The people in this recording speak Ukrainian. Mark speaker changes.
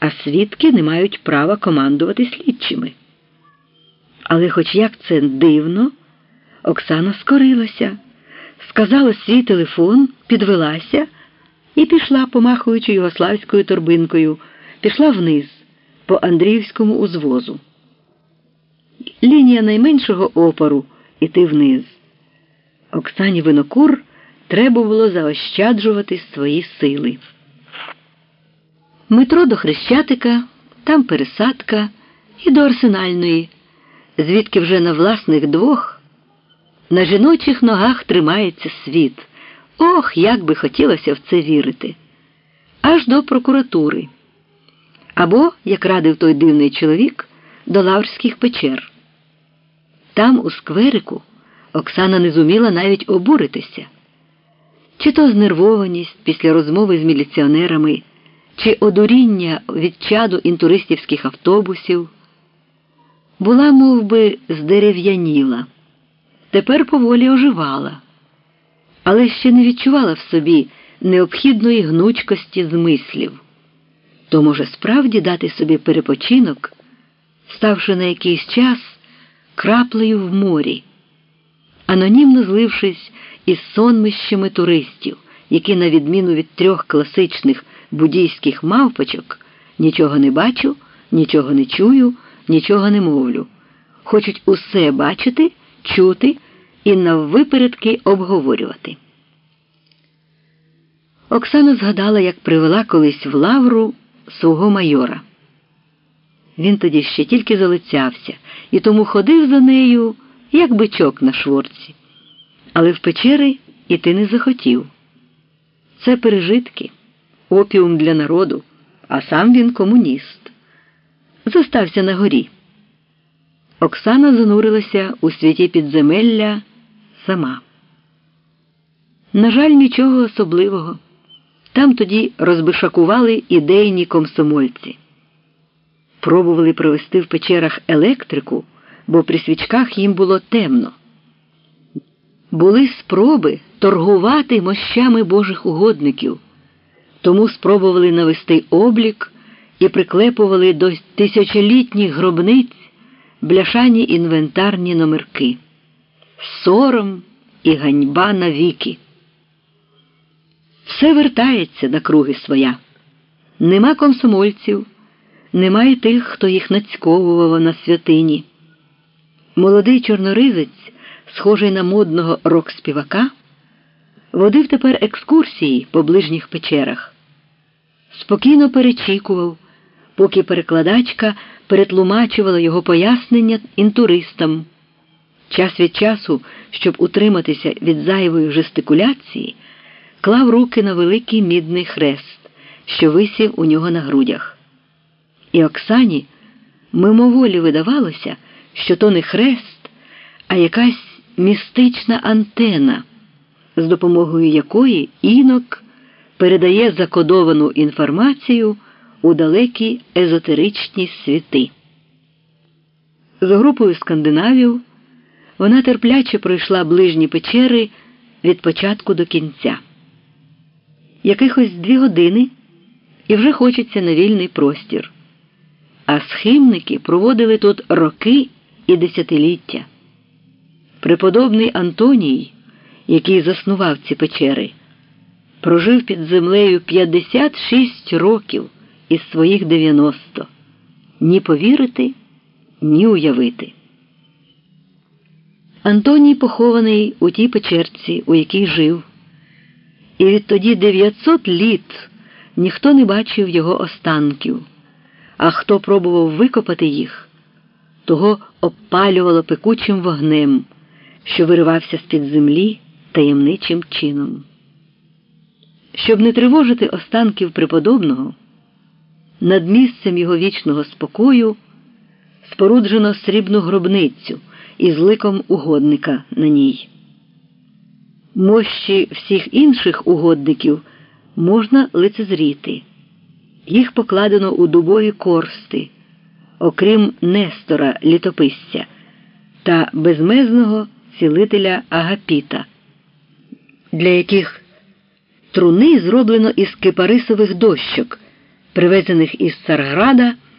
Speaker 1: а свідки не мають права командувати слідчими. Але, хоч як це дивно, Оксана скорилася, сказала свій телефон, підвелася і пішла, помахуючи югославською торбинкою, пішла вниз по Андріївському узвозу. Лінія найменшого опору іти вниз. Оксані Винокур треба було заощаджувати свої сили. Метро до Хрещатика, там пересадка і до Арсенальної, звідки вже на власних двох на жіночих ногах тримається світ. Ох, як би хотілося в це вірити. Аж до прокуратури. Або, як радив той дивний чоловік, до Лаврських печер. Там, у скверику, Оксана не зуміла навіть обуритися. Чи то знервованість після розмови з міліціонерами, чи одуріння від чаду інтуристівських автобусів, була мов би, здерев'яніла, тепер поволі оживала, але ще не відчувала в собі необхідної гнучкості змислів. То може справді дати собі перепочинок, ставши на якийсь час краплею в морі, анонімно злившись із сонмищами туристів, які, на відміну від трьох класичних буддійських мавпочок, нічого не бачу, нічого не чую, нічого не мовлю, хочуть усе бачити, чути і наввипередки обговорювати. Оксана згадала, як привела колись в лавру свого майора. Він тоді ще тільки залицявся і тому ходив за нею, як бичок на шворці. Але в печери іти не захотів. Це пережитки, опіум для народу, а сам він комуніст. Зостався на горі. Оксана занурилася у світі підземелля сама. На жаль, нічого особливого. Там тоді розбишакували ідейні комсомольці. Пробували провести в печерах електрику, бо при свічках їм було темно. Були спроби торгувати мощами божих угодників, тому спробували навести облік і приклепували до тисячолітніх гробниць бляшані інвентарні номерки. Сором і ганьба навіки. Все вертається на круги своя. Нема комсомольців, немає тих, хто їх нацьковував на святині. Молодий чорноризець, схожий на модного рок-співака, водив тепер екскурсії по ближніх печерах. Спокійно перечікував, поки перекладачка перетлумачувала його пояснення інтуристам. Час від часу, щоб утриматися від зайвої жестикуляції, клав руки на великий мідний хрест, що висів у нього на грудях. І Оксані мимоволі видавалося, що то не хрест, а якась містична антена, з допомогою якої інок передає закодовану інформацію у далекі езотеричні світи. З групою скандинавів вона терпляче пройшла ближні печери від початку до кінця. Якихось дві години і вже хочеться на вільний простір. А схимники проводили тут роки і десятиліття. Преподобний Антоній, який заснував ці печери, прожив під землею 56 років із своїх 90. Ні повірити, ні уявити. Антоній похований у тій печерці, у якій жив, і відтоді 900 літ ніхто не бачив його останків, а хто пробував викопати їх, того обпалювало пекучим вогнем, що виривався з-під землі таємничим чином. Щоб не тривожити останків преподобного, над місцем його вічного спокою споруджено срібну гробницю із ликом угодника на ній. Мощі всіх інших угодників можна лицезріти. Їх покладено у дубові корсти, окрім Нестора літописця та безмезного цілителя Агапіта, для яких труни зроблено із кипарисових дощок привезених із Царграда